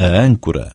ئەنکورە